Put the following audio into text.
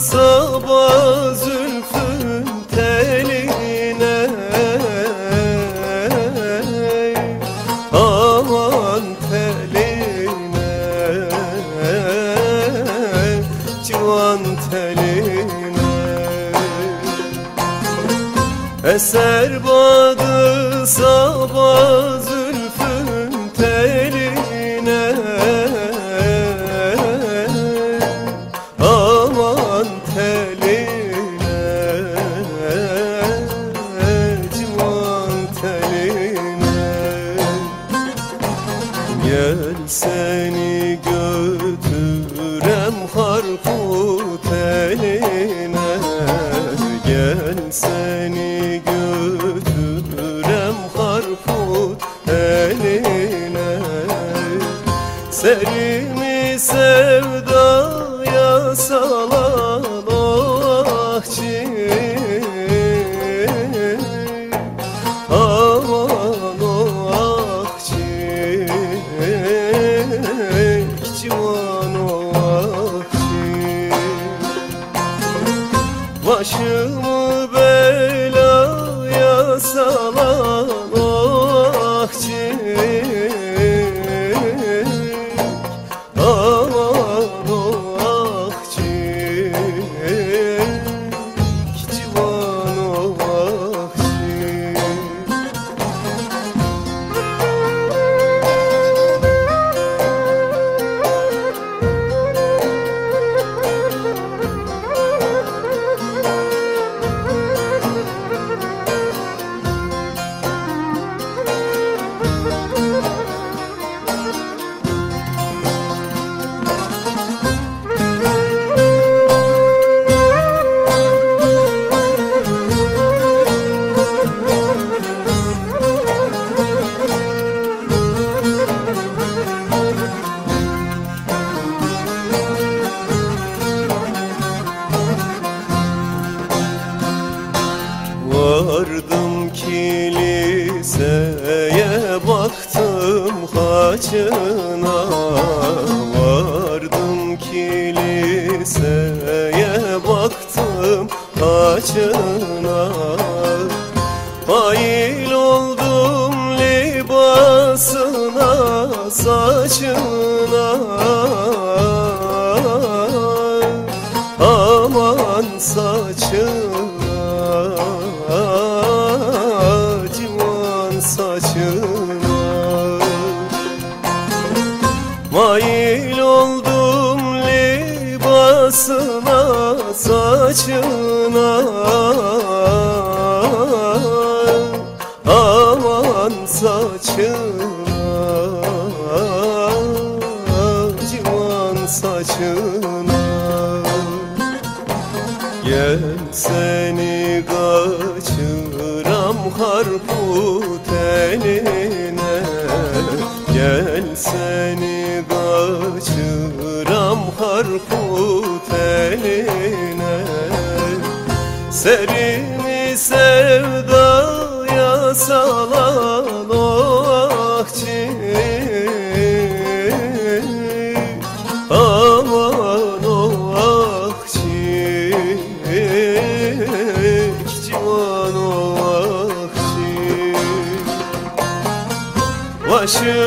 sabah zülfün teline Aman teline. Civan teline. Eser badı sabah Gel seni götürem harput eline Gel seni götürem harput eline Serimi sevdaya salan Vardım kiliseye baktım haçına. Vardım kiliseye baktım haçına. Mail oldum libasına saçına libasına saçına. Aman saçına Civan saçına. Gel seni kaçıram harput eline Gel seni kaçıram harput Serimi sevdaya salan o akçek Aman o akçek Civan o akçek Başı